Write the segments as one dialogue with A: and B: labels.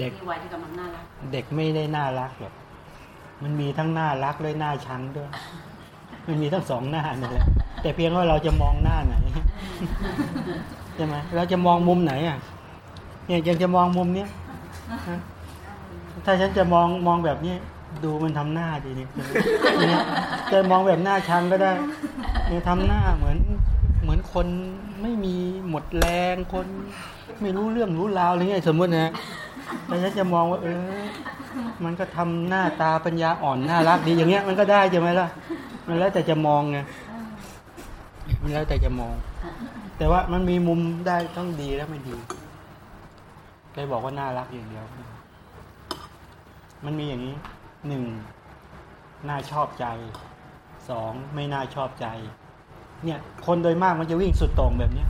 A: เด็
B: เด็
A: ก
B: กที่วัยที่กำลังน่ารัก
A: เด็กไม่ได้น่ารักหรอกมันมีทั้งน่ารักและน่าชังด้วย มันมีทั้งสองหน้านั่นแหละแต่เพียงว่าเราจะมองหน้าไหนใช่ไหมเราจะมองมุมไหนอะเนี่ยยังจะมองมุมเนี้ยฮะถ้าฉันจะมองมองแบบนี้ดูมันทำหน้าดีนี่เนี่ยจะมองแบบหน้าชังก็ได้เนี่ยทำหน้าเหมือนเหมือนคนไม่มีหมดแรงคน ไม่รู้เรื่องรู้ราวอะไรเงี้ยสมมตินะ แต่ฉันจะมองว่า เออ มันก็ทำหน้าตาปัญญาอ่อนน่ารักดีอย่างเงี้ยมันก็ได้ใช่ไหมล่ะ มันแล้วแต่จะมองไงมันแล้วแต่จะมอง แต่ว่ามันมีมุมได้ต้องดีและไม่ดีเลยบอกว่าน่ารักอย่างเดียว มันมีอย่างนี้หนึ่งน่าชอบใจสองไม่น่าชอบใจ เนี่ย คนโดยมากมันจะวิ่งสุดต่งแบบเนี้ย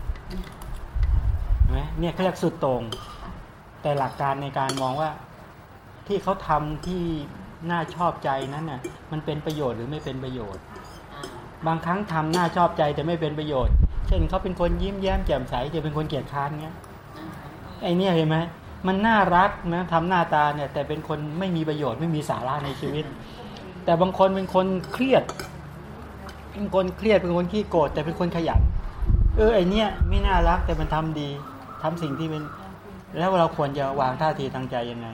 A: เนไหมเนี่ยเขาเรียกสุดต่ง แต่หลักการในการมองว่าที่เขาทำที่น่าชอบใจนั้นน่ะมันเป็นประโยชน์หรือไม่เป็นประโยชน์ บางครั้งทำน่าชอบใจแต่ไม่เป็นประโยชน์ เช่นเขาเป็นคนยิ้มแย้มแจ่มใสจะเป็นคนเกลียดค้านเงี้ยไอเนี่ยเห็นไหมมันน่ารักนะทำหน้าตาเนี่ยแต่เป็นคนไม่มีประโยชน์ไม่มีสาระในชีวิต แต่บางคนเป็นคนเครียด เป็นคนเครียดเป็นคนขี้โกรธแต่เป็นคนขยันเออไอเนี่ยไม่น่ารักแต่มันทำดีทำสิ่งที่เป็น แล้วเราควรจะวางท่าทีทางใจยังไง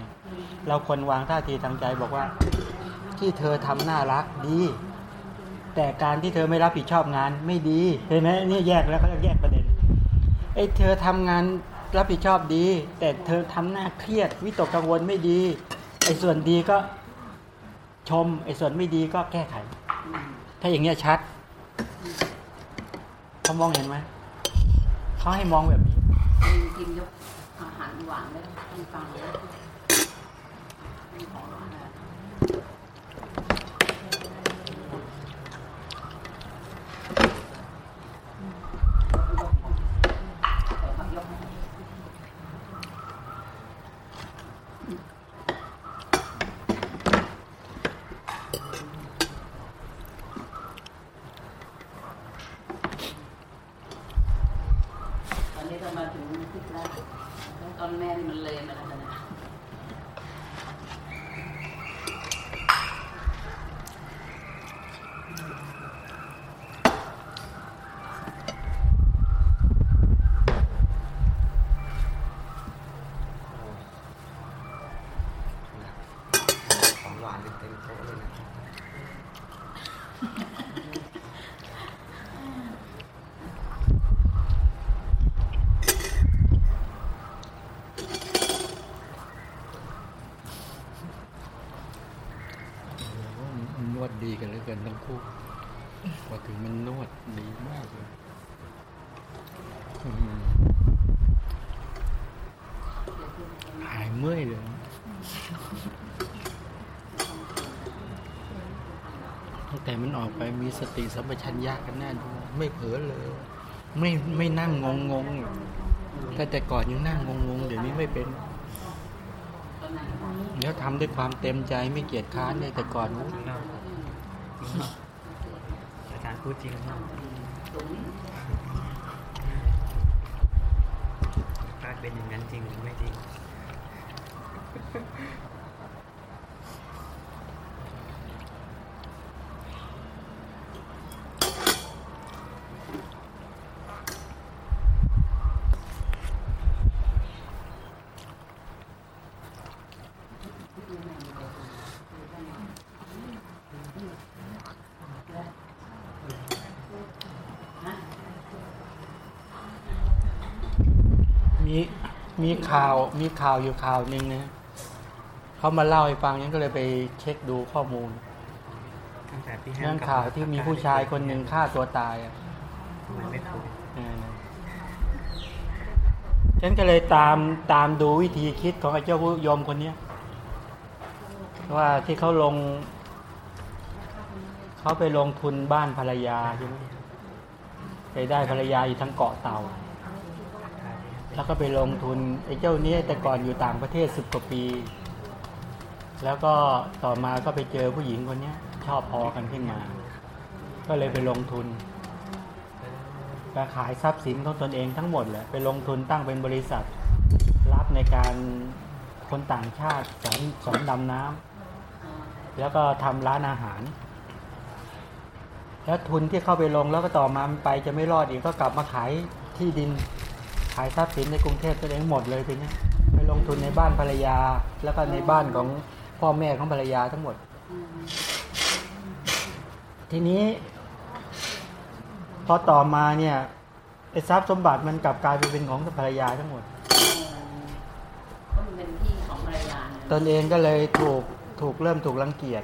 A: เราควรวางท่าทีทางใจบอกว่า ที่เธอทำน่ารักดี แต่การที่เธอไม่รับผิดชอบงานไม่ดีเห็นไหมนี่แยกแล้วเขาแยกประเด็นไอ้เธอทำงานรับผิดชอบดี แต่เธอทำหน้าเครียดวิตกกังวลไม่ดีไอ้ส่วนดีก็ชมไอ้ส่วนไม่ดีก็แก้ไข ถ้าอย่างเงี้ยชัดเขามองเห็นไหมเขาให้มองแบบนี้
B: ทีมยกอาหารหวานได้ให้ฟังแล้ วของหวานอะ ตอนนี้เรามาถึงที่แรกตอนแม่นี่มันเลยมาแล้วนะ
C: ของหวานเต็มโต๊ะเลยนะ
A: มันนวดดีกันเหลือเกินทั้งคู่พอถึงมันนวดดีมากเลยอืมหายเมื่อยเลย แต่มันออกไปมีสติสัมปชัญญะกันแน่ดูไม่เผลอเลย ไม่ไม่นั่งงงงๆถ้าแต่ก่อนยังนั่งงงงเดี๋ยวนี้ไม่เป็นแล้วทำด้วยความเต็มใจไม่เกียจค้านเลยแต่ก่อนนู้น
C: อาจารย์พูดจริงเนาะกลาเป็นอย่างนั้นจริงหรือไม่จริง
A: มี มีข่าวมีข่าวอยู่ข่าวหนึ่งนะเขามาเล่าให้ฟังฉันก็เลยไปเช็คดูข้อมูล
C: ตั้งแต่พี่แฮม
A: เรื่องข่าวที่มีผู้ชายคนหนึ่งฆ่าตัวตายอะ
C: ทำไมไม่ถูก
A: เออฉันก็เลยตามตามดูวิธีคิดของไอ้เจ้าผู้ยมคนเนี้ยว่าที่เขาลง เขาไปลงทุนบ้านภรรยาใช่ไหมไปได้ภรรยาอยู่ทั้งเกาะเต่า แล้วก็ไปลงทุนไอ้เจ้านี้แต่ก่อนอยู่ต่างประเทศสิบกว่าปี แล้วก็ต่อมาก็ไปเจอผู้หญิงคนนี้ชอบพอกันขึ้นมา ก็เลยไปลงทุนไปขายทรัพย์สินของตนเองทั้งหมดแหละไปลงทุนตั้งเป็นบริษัท รับในการคนต่างชาติสอนสอนดำน้ำแล้วก็ทำร้านอาหาร แล้วทุนที่เข้าไปลงแล้วก็ต่อมามไปจะไม่รอดอีกก็กลับมาขายที่ดิน ขายทรัพย์สินในกรุงเทพตัวเองหมดเลยทีนี้ไปลงทุนในบ้านภรรยา แล้วก็ในบ้านของพ่อแม่ของภรรยาทั้งหมด ทีนี้ พอต่อมาเนี่ยไอ้ทรัพย์สมบัติมันกลับกลายไปเป็นของภรรยาทั้งหมด
B: ก็มันเป็นที่ของภรรยาเนี่ย
A: ตนเองก็เลยถูกถูกเริ่มถูกรังเกียจ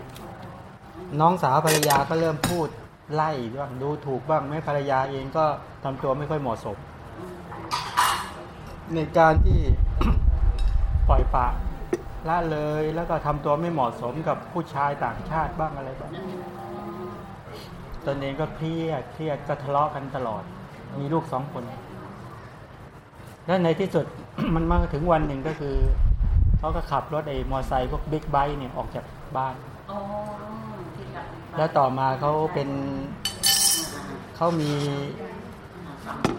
A: น้องสาวภรรยาก็เริ่มพูดไล่บ้างดูถูกบ้างแม่ภรรยาเองก็ทำตัวไม่ค่อยเหมาะสม ในการที่ปล่อยปละละเลยแล้วก็ทำตัวไม่เหมาะสมกับผู้ชายต่างชาติบ้างอะไรบ้างตนเองก็เครียดเครียดก็ทะเลาะกันตลอด มีลูกสองคน แล้วในที่สุดมันมาถึงวันหนึ่งก็คือเขาก็ขับรถไอ้มอไซค์พวกบิ๊กไบค์เนี่ยออกจากบ้าน
B: อ๋อที่กลับไป
A: แล้วต่อมาเขาเป็นเขามี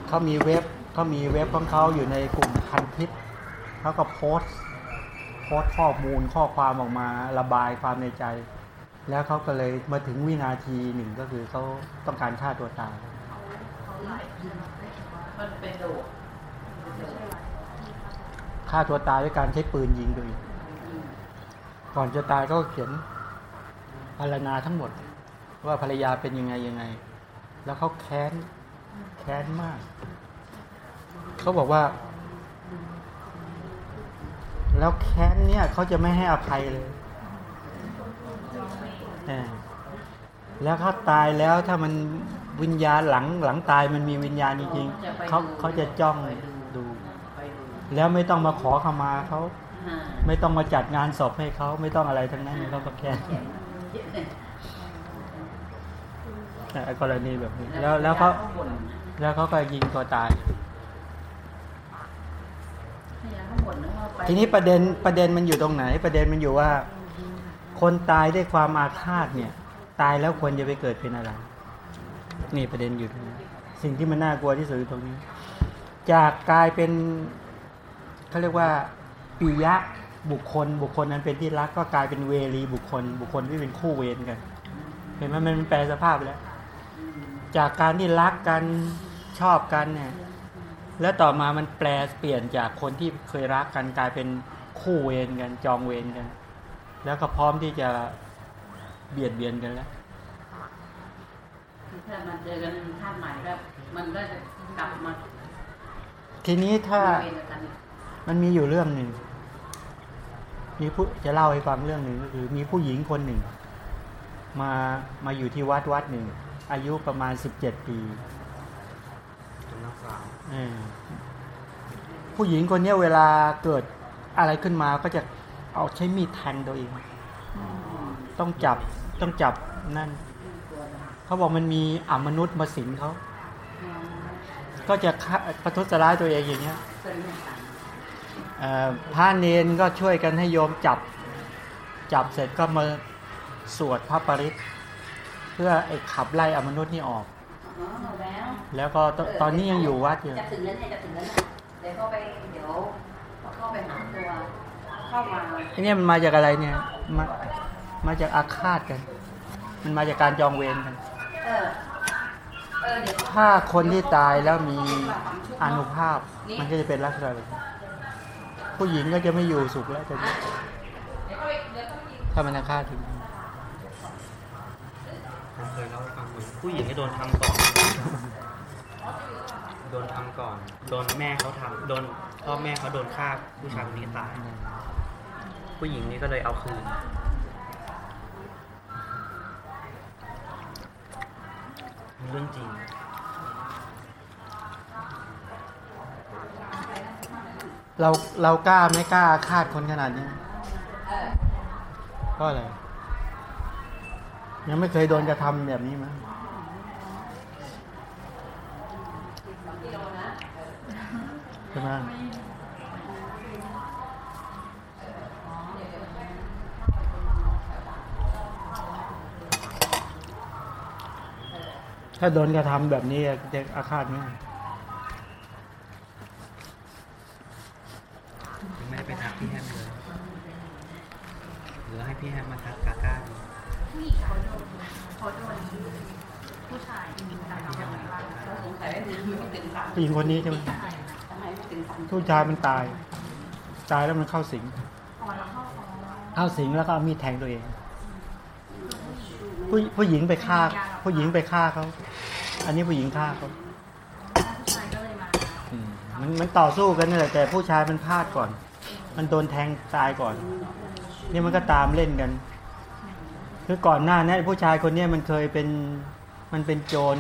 A: เขามีเว็บ เขามีเว็บของเขาอยู่ในกลุ่มพันทิปเขาก็โพสต์โพสต์ข้อมูลข้อความออกมาระบายความในใจ แล้วเขาก็เลยมาถึงวินาทีหนึ่งก็คือเขาต้องการฆ่าตัวตายฆ่าตัวตายด้วยการใช้ปืนยิงตัวเองก่อนจะตายก็เขียนพารณาทั้งหมด ว่าภรรยาเป็นยังไงยังไง แล้วเขาแค้นแค้นมาก เขาบอกว่า แล้วแค้นเนี่ยเขาจะไม่ให้อภัยเลยเออแล้วเขาตายแล้วถ้ามันวิญญาณหลังหลังตายมันมีวิญญาณจริงๆเขาเขาจะจ้องดู
B: ไปดู
A: แล้วไม่ต้องมาขอขมาเขา
B: อ่า
A: ไม่ต้องมาจัดงานศพให้เขาไม่ต้องอะไรทั้งนั้นเขาก็แค่
B: เขียน
A: แต่กรณีแบบนี้แล้วแล้วเขา
B: บ่น
A: แล้วเขาก็ยิงตัวตาย
B: พยาเขาบ่นนะว่าไป
A: ทีนี้ประเด็นประเด็นมันอยู่ตรงไหน ประเด็นมันอยู่ว่า คนตายด้วยความอาฆาตเนี่ย ตายแล้วควรจะไปเกิดเป็นอะไร นี่ประเด็นอยู่ตรงนี้สิ่งที่มันน่ากลัวที่สุดตรงนี้ จากกลายเป็นเขาเรียกว่าปิยะบุคคล บุคคลนั้นเป็นที่รักก็กลายเป็นเวรีบุคคล บุคคลที่เป็นคู่เวรกัน เห็นไหมมันแปลสภาพแล้ว จากการที่รักกันชอบกันเนี่ย แล้วต่อมามันแปลเปลี่ยนจากคนที่เคยรักกันกลายเป็นคู่เวรกันจองเวรกัน แล้วก็พร้อมที่จะเบียดเบียนกันแล้ว
B: คือถ้ามันเจอกันชาติใหม่แล้วมันก็จะกลับมา
A: ทีนี้ถ้า
B: เวรกันอีก
A: มันมีอยู่เรื่องหนึ่งมีผู้จะเล่าให้ฟังเรื่องหนึ่งก็คือ มีผู้หญิงคนหนึ่ง มามาอยู่ที่วัดวัดหนึ่ง อายุประมาณสิบเจ็ดปี
C: เป็นนักสาว
A: เออ ผู้หญิงคนนี้เวลาเกิดอะไรขึ้นมาก็จะเอาใช้มีดแทงตัวเอง ต้องจับต้องจับนั่น เขาบอกมันมีอมนุษย์มาสิงเขา ก็จะฆ่าประทุษร้ายตัวเองอย่างเงี้ย
B: เป็นอย่า
A: เอ่อพระเนนก็ช่วยกันให้โยมจับ จับเสร็จก็มาสวดพระปริตเพื่อไอ้ขับไล่อมนุษย์นี่ออก
B: แล้ว
A: ก็ตตอนนี้ยังอยู่วัดอยู่
B: จะถึงแล้วเนี่ยจะถึงแล้ว เนี่ยเดี๋ยวเข้าไปเดี๋ยวเข้าไปหาตัวเข้ามา
A: ไอ้เนี่ยมันมาจากอะไรเนี่ยมามาจากอาฆาตกัน มันมาจากการจองเวรกัน
B: เออเออเดี๋ยว
A: ถ้าคนที่ตายแล้วมีอานุภาพ มันก็จะเป็นลักษณะแบบนี้ผู้หญิงก็จะไม่อยู่สุขแล้วแต่ถ้ามันอาฆาตถึง
C: ผมเคยเล่าให้ฟังเหมือนผู้หญิงที่โดนทำก่อน โดนทำก่อน โดนแม่เขาทำโดนพ่อแม่เขาโดนฆ่าผู้ชายคนนี้ตาย ผู้หญิงนี่ก็เลยเอาคืน เรื่องจริง
A: เราเรากล้าไม่กล้าอาฆาตคนขนาดนี้เพราะอะไรยังไม่เคยโดนกระทำแบบนี้มั้ย ใช่ไหมถ้าโดนกระทำแบบนี้จะอาฆาตง่าย
C: ไม่ได้ไปทักที่แฮมเลยรือให้พี่แฮมมาทักกาก้าดู
D: ผู้หญิงเขาโดนเขาโดนผู้ชายมีการทำอะไรบ้าง
B: เราสงสัยว่ามันไม่ตื่นฝัน
A: ผู้หญิงคนนี้ใช่ไหม
D: ใช่ค่ะ
B: ทำไมไม่ตื่นฝัน
A: ผู้ชายมันตาย ตายแล้วมันเข้าสิง
D: พอแล้วเข้าคอ
A: เข้าสิงแล้วก็เอามีดแทงตัวเอง ผู้ผู้หญิงไปฆ่า ผู้หญิงไปฆ่าเขาอันนี้ผู้หญิงฆ่าเขา
D: ผู้ชายก็เลยมา
A: อืมมันมันต่อสู้กันนี่แหละแต่ผู้ชายมันพลาดก่อน มันโดนแทงตายก่อน นี่มันก็ตามเล่นกัน คือก่อนหน้านี้ไอ้ผู้ชายคนเนี้ยมันเคยเป็นมันเป็นโจร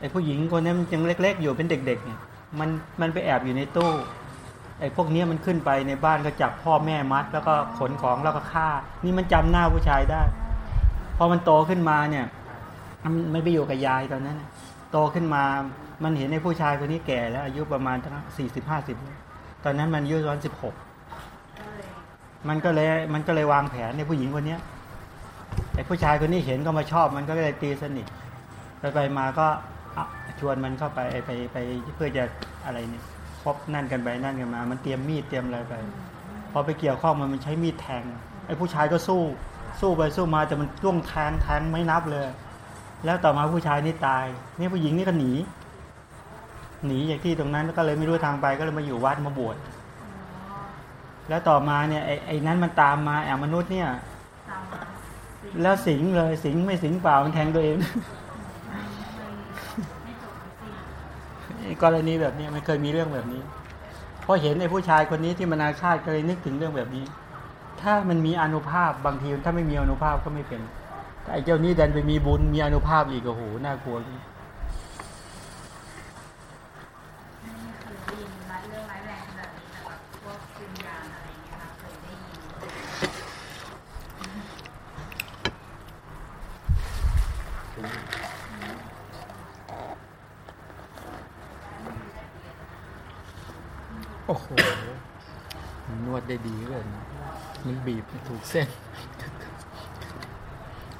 A: ไอ้ผู้หญิงคนนี้มันยังเล็ก ๆ อยู่เป็นเด็ก ๆ เนี่ย มันมันไปแอบอยู่ในตู้ไอ้พวกเนี้ยมันขึ้นไปในบ้านก็จับพ่อแม่มัด แล้วก็ขนของแล้วก็ฆ่า นี่มันจำหน้าผู้ชายได้พอมันโตขึ้นมาเนี่ย มันไม่ไปอยู่กับยายตอนนั้นโตขึ้นมามันเห็นในผู้ชายคนนี้แก่แล้ว อายุประมาณทั้งสี่สิบห้าสิบตอนนั้นมันอายุระมาณสิบหกมันก็เลยมันก็เลยวางแผนในผู้หญิงคนเนี้ยไอ้ผู้ชายคนนี้เห็นก็มาชอบ มันก็เลยตีสนิทไปไปมาก็ ชวนมันเข้าไปไปไปเพื่อจะอะไรเนี่ยคบนั่นกันไปนั่นกันมา มันเตรียมมีดเตรียมอะไรไปพอไปเกี่ยวข้องมันมันใช้มีดแทงไอ้ผู้ชายก็สู้สู้ไปสู้มาแต่มันจ้วงแทงแทงไม่นับเลย แล้วต่อมาผู้ชายนี่ตาย นี่ผู้หญิงนี่ก็หนี หนีจากที่ตรงนั้นแล้วก็เลยไม่รู้ทางไปก็เลยมาอยู่วัดมาบวชแล้วต่อมาเนี่ยไอ้ไอ้นั้นมันตามมาแอบมนุษย์เนี่ย
D: ตามมาสิ
A: แล้วสิงเลยสิงไม่สิงเปล่ามันแทงตัวเอง กรณีแบบนี้ไม่เคยมีเรื่องแบบนี้เพราะเห็นในผู้ชายคนนี้ที่มันอาฆาตก็เลยนึกถึงเรื่องแบบนี้ ถ้ามันมีอนุภาพบางทีถ้าไม่มีอนุภาพก็ไม่เป็นแต่ไอ้เจ้านี้ดันไปมีบุญมีอนุภาพอีกโอ้โหน่ากลัว
D: ไม่เคยได้ยินร้ายเรื่องร้ายแรงขนาดนี้แต่แบบพวกวิญญาณอะไรอย่างเงี้ยค่ะเคยได้ยิน
A: โอ้โหนวด ได้ดีเลยมันบีบถูกเส้น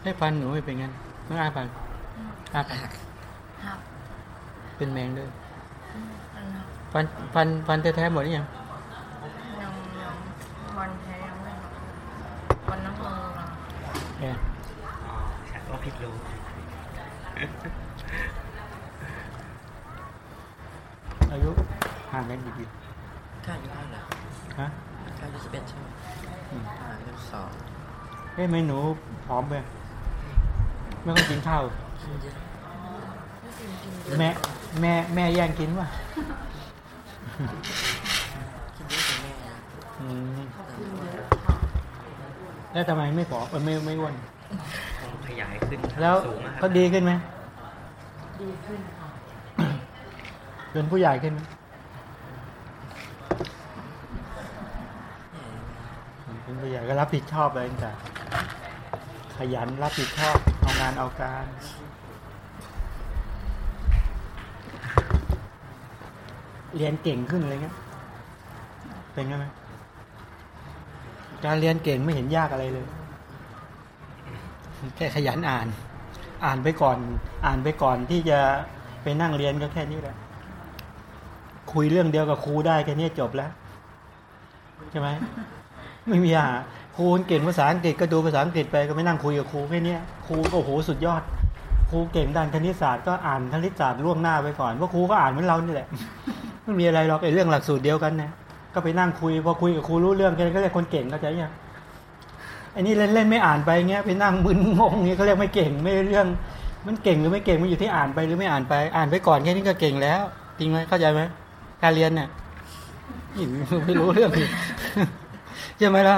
A: ให้ฟันหนูไม่เป็นงั้นไม่อาฟันอาปาก
D: ครับ
A: เป็นแมงด้วย
D: อันนั้น
A: ฟันฟันฟันแท้ๆหมดหรือยัง
D: ยังยังวันแท้ยังไม่หมดวันน้ำมือเรา
A: แอน
C: อ๋อฉันก็ผิดรู้
A: อายุห่างกันกี่ปี
E: ข้าอายุเท่าไหร่
A: ฮะ
E: ข้าอา ยุสิบเอ็ดใช่ไหม
A: อืม
E: ห่างกันสอง
A: เฮ้ยไม่หนูผอมไปไม่ค่อยกินข้าว
E: กินเยอะ
A: แม่แม่แม่แย่งกินวะ
E: กินเยอะกว่าแม่นะ
A: อืมแล้วทำไมไม่ผอมเออไม่ไม่อ้วน
C: ต้องขยายขึ้น
A: แล้ว
C: สูงมาก
A: เขาดีขึ้นไหม
D: ดีขึ้นค่ะ
A: เป็นผู้ใหญ่ขึ้นไหมเป็นผู้ใหญ่ก็ รับผิดชอบอะไรต่างขยันรับผิดชอบเอางานเอาการเรียนเก่งขึ้นอะไรเงี้ย เป็นไงไหมการเรียนเก่งไม่เห็นยากอะไรเลย แค่ขยันอ่าน อ่านไปก่อน อ่านไปก่อนที่จะไปนั่งเรียนก็แค่นี้แหละ คุยเรื่องเดียวกับครูได้แค่นี้จบแล้ว ใช่ไหม ไม่มีอะ ครูเก่งภาษาอังกฤษก็ดูภาษาอังกฤษไปก็ไม่นั่งคุยกับครูแค่นี้ครูก็โอ้โหสุดยอด ครูเก่งด้านคณิตศาสตร์ก็อ่านคณิตศาสตร์ล่วงหน้าไปก่อนเพราะครูก็อ่านเหมือนเรานี่แหละไม่มีอะไรหรอกไอ้เรื่องหลักสูตรเดียวกันนะก็ไปนั่งคุยพอคุยกับครูรู้เรื่องแค่นั้นก็เรียกคนเก่งเข้าใจยังไอ้นี่เล่นเล่นไม่อ่านไปเงี้ยไปนั่งมึนงงเงี้ยเขาเรียกไม่เก่งไม่เรื่อง มันเก่งหรือไม่เก่งมันอยู่ที่อ่านไปหรือไม่อ่านไปอ่านไปก่อนแค่นี้ก็เก่งแล้วจริงไหมเข้าใจไหมการเรียนเนี่ยไม่รู้เรื่องใช่ไหมล่ะ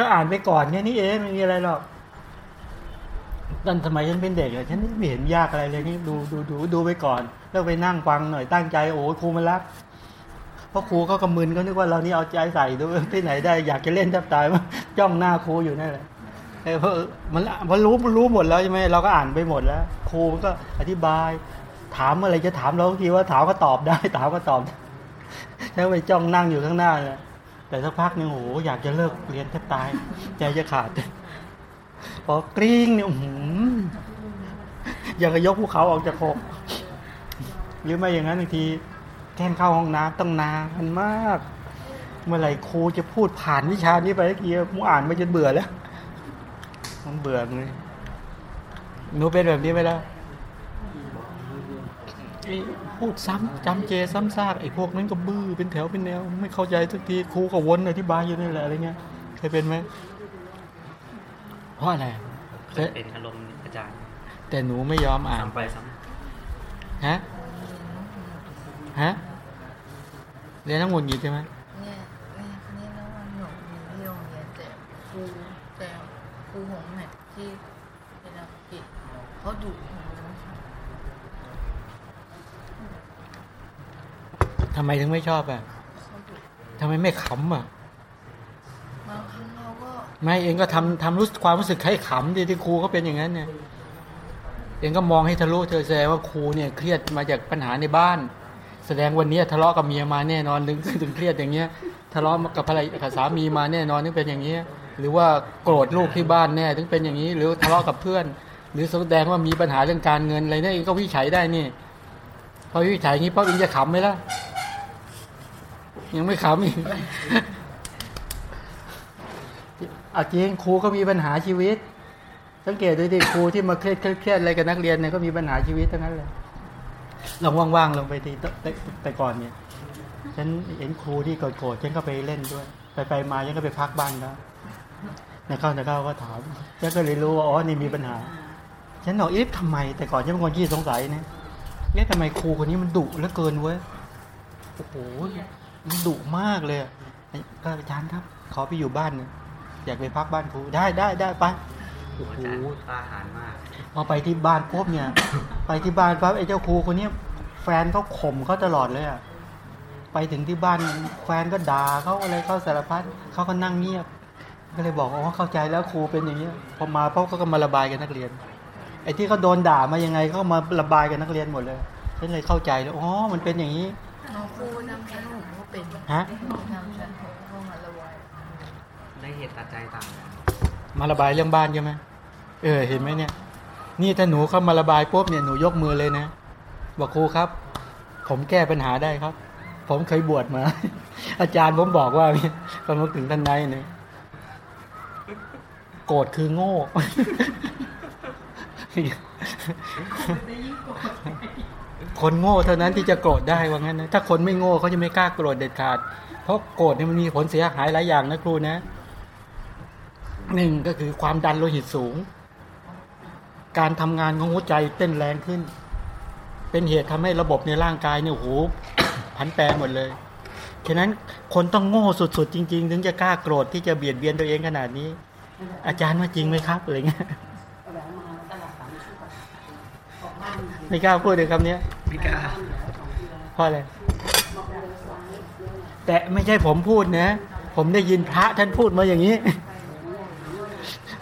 A: ก็อ่านไปก่อนแค่นี้เองไม่มีอะไรหรอกตอนสมัยฉันเป็นเด็กอะฉันไม่เห็นยากอะไรเลยนี่ดูดูดูดูไปก่อน แล้วไปนั่งฟังหน่อยตั้งใจโอ้ครูมันรักเพราะครูก็กำมึนก็นึกว่าเรานี่เอาใจใส่ดูที่ไหนได้อยากจะเล่นแทบตายมาจ้องหน้าครูอยู่นั่นแหละเออเพราะมันพอรู้รู้หมดแล้วใช่ไหมเราก็อ่านไปหมดแล้ว ครูก็อธิบาย ถามอะไรจะถามเราทีว่าถามก็ตอบได้ ถามก็ตอบแล้วไปจ้องนั่งอยู่ข้างหน้าเลย แต่สักพักนึงโอ้โหอยากจะเลิกเรียนแทบตาย ใจจะขาด พอกริ้งเนี่ยอื้อหืออยากจะยกภูเขาออกจากอกหรือไม่อย่างนั้นบางทีแค่เข้าห้องน้ำต้องนานมาก เมื่อไหร่ครูจะพูดผ่านวิชานี้ไปสักทีมึงอ่านไมาจนเบื่อแล้ว มันเบื่อเลยหนูเป็นแบบนี้ไหมล่ะไอ้ พูดซ้ำจำเจซ้ำซากไอ้พวกนั้นก็บื้อเป็นแถวเป็นแนว ไม่เข้าใจสักทีครูก็วนอธิบายอยู่นี่แหละอะไรเงี้ยเคยเป็นไหมเพราะอะไร
C: เคยเป็นอารมณ์อาจารย์
A: แต่หนูไม่ยอมอ่าน
C: ซ้ำไปซ้
A: ฮะฮะเรียนทั้งหมดกี่ใช่ไหม
F: เนี่ยเนี่ยนี่แล้ววันหนูมีที่โรงเรียนแต่ครูแต่ครูหงแมทที่เป็นอังกฤษเขาดุหนู
A: ทำไมถึงไม่ชอบอะ
F: เขาดุ
A: ทำไมไม่ขำอะ
F: บางครั้งเราก็
A: ไม่เองก็ทำทำรู้สึกความรู้สึกให้ขำดิที่ครูเขาเป็นอย่างนั้นเนี่ย เองก็มองให้ทะลุเธอแสดงว่าครูเนี่ยเครียดมาจากปัญหาในบ้าน แสดงวันนี้ทะเลาะกับเมียมาแน่นอนถึงถึงเครียดอย่างเงี้ย ทะเลาะกับภรรยากับสามีมาแน่นอนถึงเป็นอย่างเงี้ย หรือว่าโกรธลูกที่บ้านแน่ถึงเป็นอย่างนี้ หรือทะเลาะกับเพื่อน หรือแสดงว่ามีปัญหาเรื่องการเงินอะไรเนี่ยเองก็วิจัยได้นี่พอวิจัยอย่างนี้ป๊อปเองจะขำไหมล่ะ ยังไม่ขำอีกอาจริงครูก็มีปัญหาชีวิต สังเกตดูดิครูที่มาเครียดเครียดอะไรกับนักเรียนเนี่ยก็มีปัญหาชีวิตทั้งนั้นเลยลองว่างๆลงไปทีแต่ก่อนเนี่ยฉันเห็นครูที่โกรธๆฉันก็ไปเล่นด้วย ไปไปๆมาฉันก็ไปพักบ้านแล้วนายเข้านายเข้าก็ถามฉันก็เลยรู้ว่าอ๋อนี่มีปัญหา ฉันบอกเอ๊ะทำไม แต่ก่อนฉันเป็นคนที่สงสัยนะเอ๊ะทำไมครูคนนี้มันดุเหลือเกินเว้ยโอ้โห ดุมากเลยอะก็อาจารย์ครับ ขอไปอยู่บ้านหน่อยอยากไปพักบ้านครูได้ได้ได้ไปำโอ้
C: อา
A: โห
C: จารย์กล้าหาญมาก
A: พอไปที่บ้านปุ๊บเนี่ย ไปที่บ้านปั๊บไอ้เจ้าครูคนเนี้ยแฟนเขาข่มเขาตลอดเลยอะไปถึงที่บ้านแฟนก็ด่าเขาอะไรเขาสารพัดเขาก็นั่งเงียบ ก็เลยบอกอ๋อเข้าใจแล้วครูเป็นอย่างเงี้ยพอมาปุ๊บเขาก็มาระบายกับนักเรียน ไอ้ที่เขาโดนด่ามายังไงเขาก็มาระบายกับนักเรียนหมดเลยฉันเลยเข้าใจแล้วอ๋อมันเป็นอย่างนี้
F: น้องครูนำชั้นหงก็ เป็น
A: ฮะ
F: น้องนำชั้นหงเข้ามาระบาย
C: ได้เหตุตัดใจต่างกัน
A: มาระบายเรื่องบ้านใช่ไหมเออเห็นไหมเนี่ย นี่ถ้าหนูเข้ามาระบายปุ๊บเนี่ยหนูยกมือเลยนะบอกครูครับ ผมแก้ปัญหาได้ครับ ผมเคยบวชมา อาจารย์ผมบอกว่าเนี่ยตอนมาถึงท่านในเนี่ยโกรธคือโง่ คนโง่เท่านั้นที่จะโกรธได้ว่างั้นนะถ้าคนไม่โง่เขาจะไม่กล้าโกรธเด็ดขาด เพราะโกรธเนี่ยมันมีผลเสียหายหลายอย่างนะครูนะหนึ่งก็คือความดันโลหิตสูง การทำงานของหัวใจเต้นแรงขึ้น เป็นเหตุทำให้ระบบในร่างกายเนี่ยโหผันแปรหมดเลยฉะนั้นคนต้องโง่สุดๆ จริง ๆ ถึงจะกล้าโกรธที่จะเบียดเบียนตัวเองขนาดนี้ อาจารย์ว่าจริงไหมครับอะไรเงี้ยไม่กล้าพูดเลยคำนี้
C: ไม่กล้า
A: เพราะอะไรแต่ไม่ใช่ผมพูดนะ ผมได้ยินพระท่านพูดมาอย่างนี้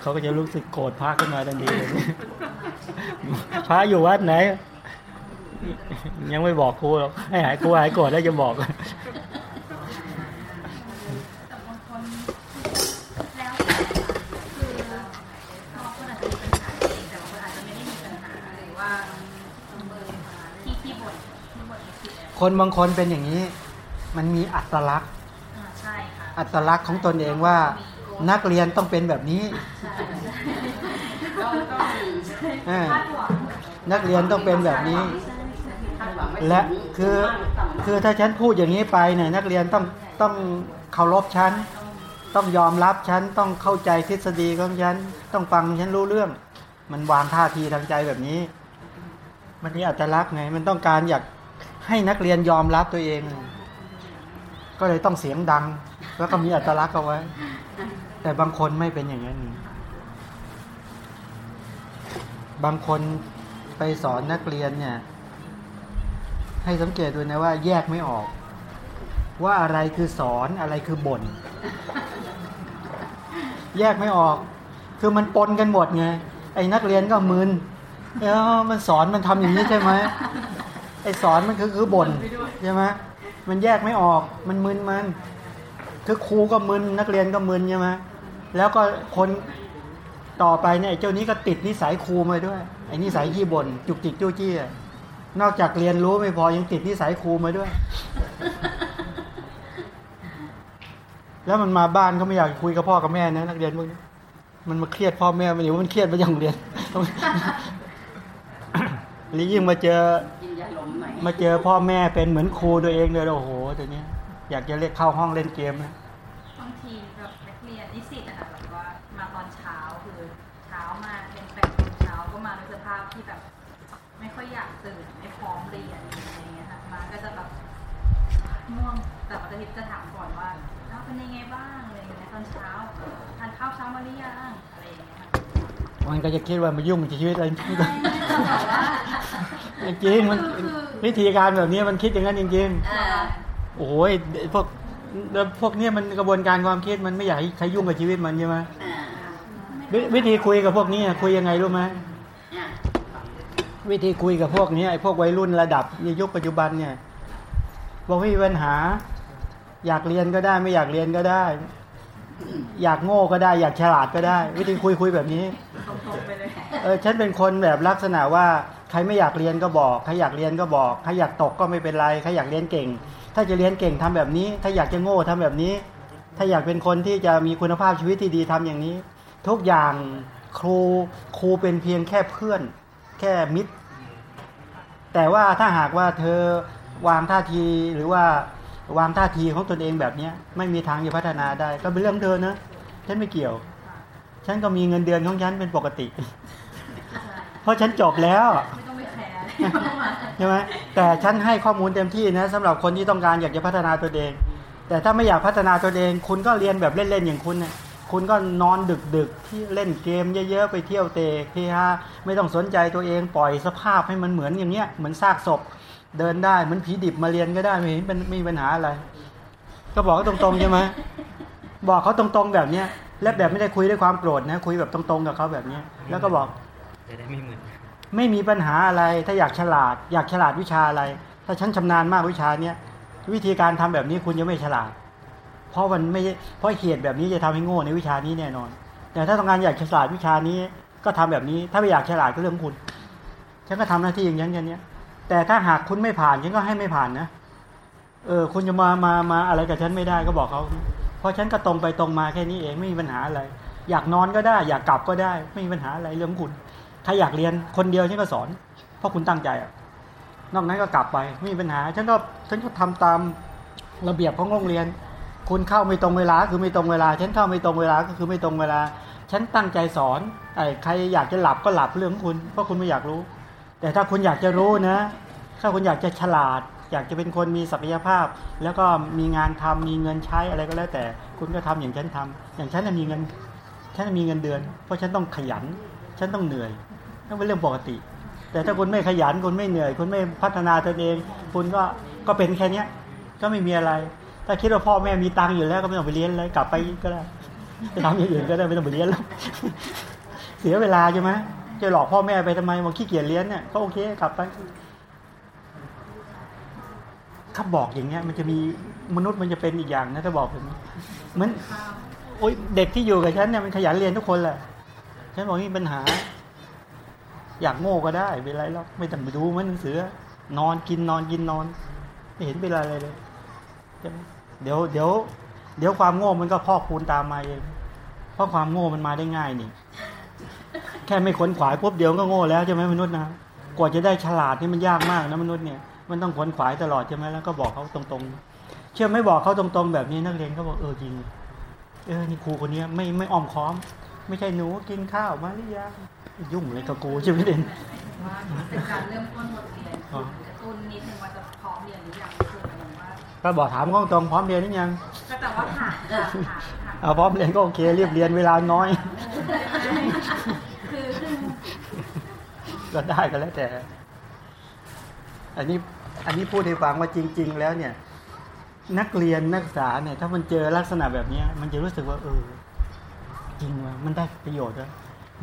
A: เขาก็จะรู้สึกโกรธพระขึ้นมาทันทีเลยพระอยู่วัดไหน ยังไม่บอกครูหรอกให้หายครูหายโกรธแล้วจะบอก
D: แต่บางคนแล้วแต่คือบางคนอาจจะมีปัญหาเองแต่บางคนอาจจะไม่ได้มีปัญหาหรือว่าที่ที่บทที่บทใน คืออะไร
A: คนบางคนเป็นอย่างนี้ มันมีอัตลักษณ์
D: อ่าใช่ค่ะ
A: อัตลักษณ์ของตนเองว่า นักเรียนต้องเป็นแบบนี้
D: ใช่ใช่
A: เออ
D: คาดหวัง
A: นักเรียนต้องเป็นแบบนี้
B: คาดหวังไม่
A: และคือคือถ้าฉันพูดอย่างนี้ไปเนี่ยนักเรียนต้องต้องเคารพฉันต้องยอมรับฉันต้องเข้าใจทฤษฎีของฉันต้องฟังฉันรู้เรื่อง มันวางท่าทีทางใจแบบนี้ มันมีอัตลักษณ์ไงมันต้องการอยาก ให้นักเรียนยอมรับตัวเอง ก็เลยต้องเสียงดัง แล้วก็มีอัตลักษณ์เอาไว้ แต่บางคนไม่เป็นอย่างนั้น บางคนไปสอนนักเรียนเนี่ย ให้สังเกตดูนะว่าแยกไม่ออก ว่าอะไรคือสอนอะไรคือบ่นแยกไม่ออก คือมันปนกันหมดไงไอ้นักเรียนก็มึนเออมันสอนมันทำอย่างนี้ใช่ไหม ไอสอนมันคือคือบ่นใช่ไหมมันแยกไม่ออก มันมึนมัน คือครูก็มึนนักเรียนก็มึนใช่ไหมแล้วก็คนต่อไปเนี่ยเจ้านี้ก็ติดนิสัยครูมาด้วยไอ้นิสัยขี้บ่นจุกจิกจู้จี้นอกจากเรียนรู้ไม่พอยังติดนิสัยครูมาด้วย แล้วมันมาบ้านก็ไม่อยากคุยกับพ่อกับแม่นะนักเรียนพวกนี้มันมาเครียดพ่อแม่มันอยู่มันเครียดมาจากโรงเรียนหรือยิ่งมาเจอ
B: มหน่อย
A: มาเจอพ่อแม่เป็นเหมือนครูตัวเองเลยโอ้โหตัวเนี้ยอยากจะเรียกเข้าห้องเล่นเกมนะ
D: บางทีแบบนักเรียนนิสิตนะคะแบบว่ามาตอนเช้าคือเช้ามาเป็นแต่งตัวเช้าก็มาในสภาพที่แบบ ไม่ค่อยอยากตื่นไม่พร้อมเรียนอะไรอย่างเงี้ยค่ะมาก็จะแบบง่วงแต่ปกติจะถามก่อนว่าเอ้าเป็นยังไงบ้างอะไรอย่างเงี้ยตอนเช้าเออทานข้าวเช้ามาหรือยังอะไรอย่างเงี้ยค่ะ
A: มันก็จะคิดว่ามายุ่งกับชีวิตอะไร
D: ไม่ไม่แต่ว่า
A: จริงๆมัน
D: คือคือ
A: วิธีการแบบนี้มันคิดอย่างนั้นจริง
B: เออ
A: ๆโอ้ยพวกแล้วพวกเนี้ยมันกระบวนการความคิดมันไม่อยากให้ใครยุ่งกับชีวิตมันใช่ไหม
B: เออ
A: วิวิธีคุยกับพวกนี้อะคุยยังไงรู้ไหม
B: เนี่ย
A: วิธีคุยกับพวกนี้ไอ้พวกวัยรุ่นระดับในยุคปัจจุบันเนี่ยบอกไม่มีปัญหา อยากเรียนก็ได้ไม่อยากเรียนก็ได้ อยากโง่ก็ได้ อยากฉลาดก็ได้ วิธีคุยคุยแบบนี้
D: ตรงๆไปเลย
A: เออฉันเป็นคนแบบลักษณะว่า ใครไม่อยากเรียนก็บอกใครอยากเรียนก็บอกใครอยากตกก็ไม่เป็นไรใครอยากเรียนเก่ง ถ้าจะเรียนเก่งทำแบบนี้ ถ้าอยากจะโง่ทำแบบนี้ ถ้าอยากเป็นคนที่จะมีคุณภาพชีวิตที่ดีทำอย่างนี้ ทุกอย่างครูครูเป็นเพียงแค่เพื่อน แค่มิตร แต่ว่าถ้าหากว่าเธอวางท่าทีหรือว่าวางท่าทีของตนเองแบบเนี้ยไม่มีทางจะพัฒนาได้ ก็เป็นเรื่องเธอนะฉันไม่เกี่ยว ฉันก็มีเงินเดือนของฉันเป็นปกติ เพราะฉันจบแล้ว
D: ไม่ต้องไปแคร์
A: ใช่ไหมแต่ฉันให้ข้อมูลเต็มที่นะสำหรับคนที่ต้องการอยากจะพัฒนาตัวเอง แต่ถ้าไม่อยากพัฒนาตัวเอง คุณก็เรียนแบบเล่นๆอย่างคุณเนี่ยคุณก็นอนดึกๆที่เล่นเกมเยอะๆไปเที่ยวเตะเฮฮาไม่ต้องสนใจตัวเองปล่อยสภาพให้มันเหมือนอย่างเนี้ยเหมือนซากศพเดินได้เหมือนผีดิบมาเรียนก็ได้ไม่เห็นเป็นไม่มีปัญหาอะไร ก็บอกเขาตรงๆใช่ไหมบอกเขาตรงๆแบบเนี้ยและแบบไม่ได้คุยด้วยความโกรธนะคุยแบบตรงๆกับเขาแบบเนี้ยแล้วก็บอก
C: จะได้ไม่หมือน
A: ไม่มีปัญหาอะไร ถ้าอยากฉลาด อยากฉลาดวิชาอะไร ถ้าฉันชำนาญมากวิชาเนี้ยวิธีการทำแบบนี้คุณจะไม่ฉลาด เพราะมันไม่เพราะเหตุแบบนี้จะทำให้โง่ในวิชานี้แน่นอน แต่ถ้าต้องการอยากฉลาดวิชานี้ก็ทำแบบนี้ ถ้าไม่อยากฉลาดก็เรื่องคุณ ฉันก็ทำหน้าที่อย่างนั้นแค่เนี้แต่ถ้าหากคุณไม่ผ่านฉันก็ให้ไม่ผ่านนะ เออ คุณจะมามามาอะไรกับฉันไม่ได้ก็บอกเขา เพราะฉันก็ตรงไปตรงมาแค่นี้เองไม่มีปัญหาอะไร อยากนอนก็ได้ อยากกลับก็ได้ ไม่มีปัญหาอะไรเรื่องคุณ ถ้าอยากเรียนคนเดียวฉันก็สอน เพราะคุณตั้งใจอะนอกนั้นก็กลับไปไม่มีปัญหาฉันก็ฉันก็ทำตามระเบียบของโรงเรียน คุณเข้าไม่ตรงเวลาคือไม่ตรงเวลา ฉันเข้าไม่ตรงเวลาก็คือไม่ตรงเวลา ฉันตั้งใจสอนไอ้ใครอยากจะหลับก็หลับเรื่องของคุณ เพราะคุณไม่อยากรู้ แต่ถ้าคุณอยากจะรู้นะ ถ้าคุณอยากจะฉลาด อยากจะเป็นคนมีศักยภาพ แล้วก็มีงานทำมีเงินใช้อะไรก็แล้ว แต่คุณก็ทำอย่างฉันทำอย่างฉันน่ะมีเงินฉันน่ะมีเงินเดือน เพราะฉันต้องขยัน ฉันต้องเหนื่อย นั่นเป็นเรื่องปกติ แต่ถ้าคุณไม่ขยันคุณไม่เหนื่อย คุณไม่พัฒนาตนเอง คุณก็ก็เป็นแค่เนี้ย ก็ไม่มีอะไร ถ้าคิดว่าพ่อแม่มีตังค์อยู่แล้วก็ไม่ต้องไปเรียนเลยกลับไปก็ได้ไปทำอย่างอื่นก็ได้ไม่ต้องไปเรียนแล้วเสียเวลาใช่ไหมจะหลอกพ่อแม่ไปทำไมบอกขี้เกียจเรียนเนี่ยก็โอเคกลับไปถ้าบอกอย่างเงี้ยมันจะมีมนุษย์มันจะเป็นอีกอย่างนะถ้าบอกแบบนี้เหมือนโอ๊ยเด็กที่อยู่กับฉันเนี่ยมันขยันเรียนทุกคนแหละฉันบอกมีปัญหา อยากโง่ก็ได้เป็นไรหรอกไม่ต้องไปดูมันหนังสือนอนกินนอนกินนอน ไม่เห็นเป็นไรเลยเลยเดี๋ยวเดี๋ยวเดี๋ยวความโง่มันก็พอกคูณตามมาเองเพราะความโง่มันมาได้ง่ายนี่แค่ไม่ขวนขวายปุ๊บเดียวก็โง่แล้วใช่ไหมมนุษย์นะกว่าจะได้ฉลาดนี่มันยากมากนะมนุษย์เนี่ยมันต้องขวนขวายตลอดใช่ไหมแล้วก็บอกเขาตรงๆ เชื่อไม่บอกเขาตรงๆ แบบนี้นักเรียนก็บอกเออจริงเออนี่ครูคนนี้ไม่ไม่อ้อมค้อม ไม่ใช่หนูกินข้าวมาหรือยังยุ่งเลยกับกูใช่ไหมเด่น
D: ว่าเป็นการเริ่มต้นบทเรียน
A: อ๋อ
D: กระตุ้นนิดนึงว่าจะพร้อมเรียนหรือยังคือหมายถึงว่า
A: ก็บอกถามเขาตรงๆพร้อมเรียนหรือยัง
D: ก็แต่ว่าถามถามถามถาม
A: เอาพร้อมเรียนก็โอเครีบเรียนเวลาน้อย
D: คือคือ
A: ก็ได้ก็แล้วแต่ อันนี้อันนี้พูดให้ฟังว่าจริง ๆ แล้วเนี่ย นักเรียนนักศึกษาเนี่ย ถ้ามันเจอลักษณะแบบเนี้ยมันจะรู้สึกว่าเออ จริงว่ามันได้ประโยชน์ด้วย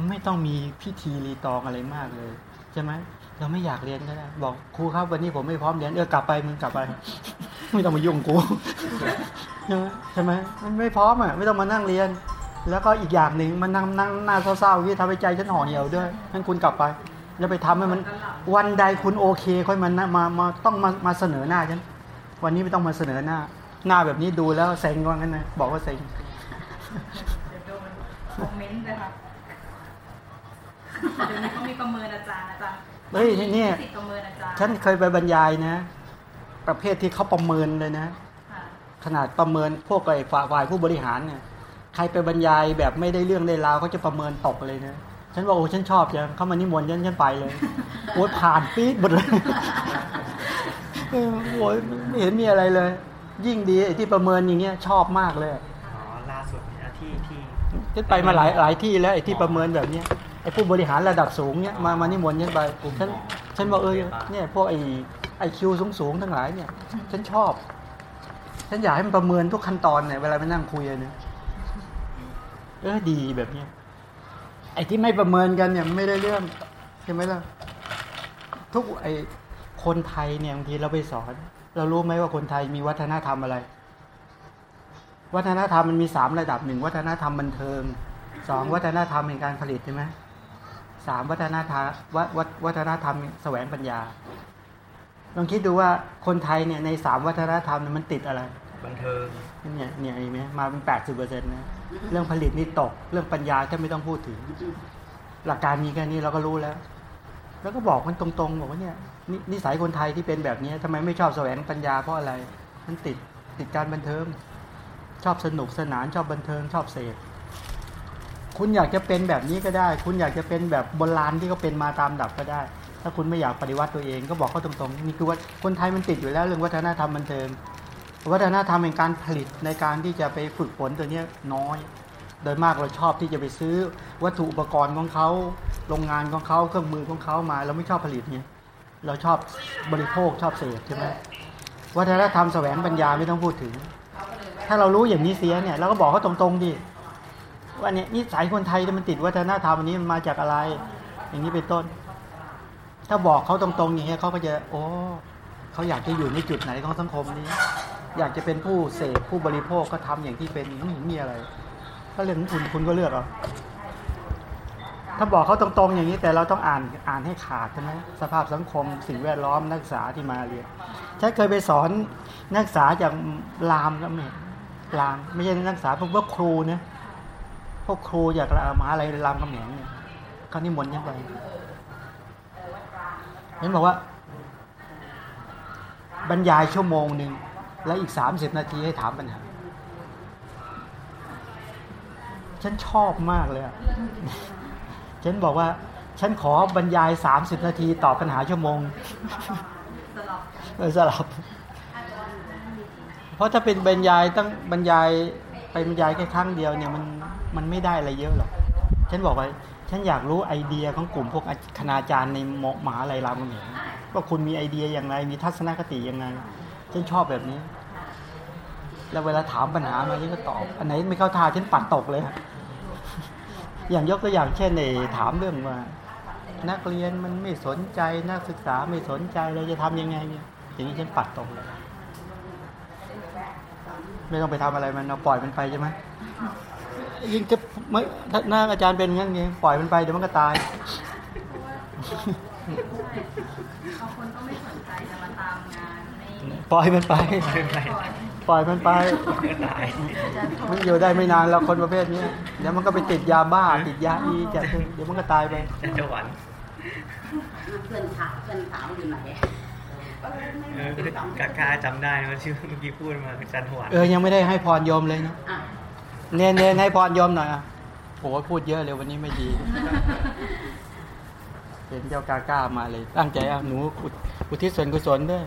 A: ไม่ต้องมีพิธีรีตองอะไรมากเลยใช่ไหมเราไม่อยากเรียนก็ได้บอกครูครับวันนี้ผมไม่พร้อมเรียนเออกลับไปมึงกลับไป ไม่ต้องมายุ่งกูใช่ไหมใช่ไหมมันไม่พร้อมอะไม่ต้องมานั่งเรียน แล้วก็อีกอย่างหนึ่งมันนั่งนั่งหน้าเศร้าๆอย่ทำให้ใจฉันห่อเหี่ยวด้วยงั้นคุณกลับไปแล้วไปทำให้มันวันใดคุณโอเคค่อยมานะมามาต้องมามาเสนอหน้าฉันวันนี้ไม่ต้องมาเสนอหน้า หน้าแบบนี้ดูแล้วเซ็งว่างั้นนะบอกว่าเซ็ง
D: คอมเมนต์เลยค่ะเดี๋ยวนี้เขามีประเมินอาจารย์อาจารย์
A: เฮ้ยเนี่ย
D: สิทธิ์ประเมินอาจารย์
A: ฉันเคยไปบรรยายนะ ประเภทที่เขาประเมินเลยนะ
D: ค่ะ
A: ขนาดประเมินพวกไอ้ฝ่ายฝ่ายผู้บริหารเนี่ย ใครไปบรรยายแบบไม่ได้เรื่องได้ราวเขาจะประเมินตกเลยนะฉันบอกโอ้ฉันชอบจังเข้ามานิมนต์ฉันฉันไปเลยโอ้ยผ่านปี๊ดหมดเลยเออโอ้ยไม่เห็นมีอะไรเลย ยิ่งดีไอ้ที่ประเมินอย่างเงี้ยชอบมากเลย
C: ที่ที่
A: ฉันไปมาหลายหลายที่แล้วไอ้ที่ประเมินแบบเนี้ยไอ้ผู้บริหารระดับสูงเนี้ยมามานิมนต์ฉันไปฉันฉันบอกเออเนี่ยพวกไอ้ไอคิวสูงสูงๆทั้งหลายเนี่ยฉันชอบ ฉันอยากให้มันประเมินทุกขั้นตอนเนี่ยเวลาไปนั่งคุยอะเนี่ยเออดีแบบเนี้ยไอ้ที่ไม่ประเมินกันเนี่ยไม่ได้เรื่องใช่ไหมล่ะทุกไอ้คนไทยเนี่ยบางทีเราไปสอน เรารู้ไหมว่าคนไทยมีวัฒนธรรมอะไร วัฒนธรรมมันมีสามระดับหนึ่งวัฒนธรรมบันเทิงสองวัฒนธรรมแห่งการผลิตใช่ไหมสามวัฒนธรรมวัฒวัฒวัฒนธรรมแสวงปัญญาลองคิดดูว่าคนไทยเนี่ยในสามวัฒนธรรมเนี่ยมันติดอะไร
C: บันเทิง
A: เนี่ยเนี่ยเห็นไหมมาเป็นแปดสิบเปอร์เซ็นต์นะเรื่องผลิตนี่ตก เรื่องปัญญาจะไม่ต้องพูดถึง หลักการมีแค่นี้เราก็รู้แล้ว แล้วก็บอกมันตรงๆบอกว่าเนี่ยนินิสัยคนไทยที่เป็นแบบนี้ทำไมไม่ชอบแสวงปัญญาเพราะอะไร มันติดติดการบันเทิง ชอบสนุกสนานชอบบันเทิงชอบเสพคุณอยากจะเป็นแบบนี้ก็ได้ คุณอยากจะเป็นแบบโบราณที่เขาเป็นมาตามดับก็ได้ ถ้าคุณไม่อยากปฏิวัติตัวเองก็บอกเขาตรงๆนี่คือว่าคนไทยมันติดอยู่แล้วเรื่องวัฒนธรรมบันเทิงวัฒนธรรมเป็นการผลิตในการที่จะไปฝึกฝนตัวเนี้น้อย โดยมากเราชอบที่จะไปซื้อวัตถุอุปกรณ์ของเขาโรงงานของเขาเครื่องมือของเขามาเราไม่ชอบผลิตเนี่ยเราชอบบริโภคชอบเสพใช่ไหมวัฒนธรรมแสวงปัญญาไม่ต้องพูดถึง ถ้าเรารู้อย่างนี้เสียเนี่ยเราก็บอกเขาตรงๆดิว่าเนี่ยนิสัยคนไทยมันติดวัฒนธรรมอันนี้มันมาจากอะไร อย่างนี้เป็นต้น ถ้าบอกเขาตรงๆอย่างเงี้ยเขาก็จะ โอ้เขาอยากจะอยู่ในจุดไหนของสังคมนี้ อยากจะเป็นผู้เสพผู้บริโภคก็ทำอย่างที่เป็นไม่เห็นมีอะไร ก็เรื่องคุณคุณก็เลือกเอาถ้าบอกเขาตรงๆอย่างนี้แต่เราต้องอ่านอ่านให้ขาดใช่ไหมสภาพสังคม สิ่งแวดล้อมนักศึกษาที่มาเรียนฉันเคยไปสอนนักศึกษาจากรามก็ไม่ รามไม่ใช่นักศึกษาพวกพวกครูนะพวกครูจากมหาลัยรามคำแหงเนี่ยเขานิมนต์ยังไปเห็นบอกว่า บรรยายชั่วโมงหนึ่งแล้วอีกสามสิบนาทีให้ถามปัญหาฉันชอบมากเลยอะฉันบอกว่า ฉันขอบรรยายสามสิบนาทีตอบปัญหาชั่วโมง
D: สลับ
A: เพราะถ้าเป็นบรรยายต้องบรรยายไปบรรยายแค่ครั้งเดียวเนี่ยมันมันไม่ได้อะไรเยอะหรอกฉันบอกว่าฉันอยากรู้ไอเดียของกลุ่มพวกคณาจารย์ในหมหาลัยรามคำแหงว่าคุณมีไอเดียอย่างไร มีทัศนคติยังไงฉันชอบแบบนี้ แล้วเวลาถามปัญหามาฉันก็ตอบอันไหนไม่เข้าท่าฉันปัดตกเลยอย่างยกตัวอย่างเช่นในถามเรื่องว่า นักเรียนมันไม่สนใจนักศึกษาไม่สนใจเราจะทำยังไงเนี่ยอย่างนี้ฉันปัดตรงเลย ไม่ต้องไปทำอะไรมันเราปล่อยมันไปใช่ไหมยิ่งจะไม่ถ้าหน้าอาจารย์เป็นอย่างนี้ปล่อยมันไปเดี๋ยวมันก็ตาย
D: บางคนก็ไม่สนใจจะมาตามงานไม่
A: ปล่อยมันไป
C: ไม่เป็นไร
A: ปล่อยมันไป
C: ก็ตาย
A: มันอยู่ได้ไม่นานแล้วคนประเภทนี้เดี๋ยวมันก็ไปติดยาบ้า ติดยาอีจะเดี๋ยวมันก็ตายไป
C: จันจะหวัน
B: เพื่อนถามเพื่อนถามอยู่ไหน
C: เออ กากาจำได้ว่าชื่อเมื่อกี้พูดมาจันหวัน
A: เออยังไม่ได้ให้พรโยมเลยเนาะเนนเนนให้พรโยมหน่อยอะโหพูดเยอะเลยวันนี้ไม่ดีเห็นเจ้ากาก้ามาเลย ตั้งใจอะหนูอุอุทิศส่วนกุศลด้วย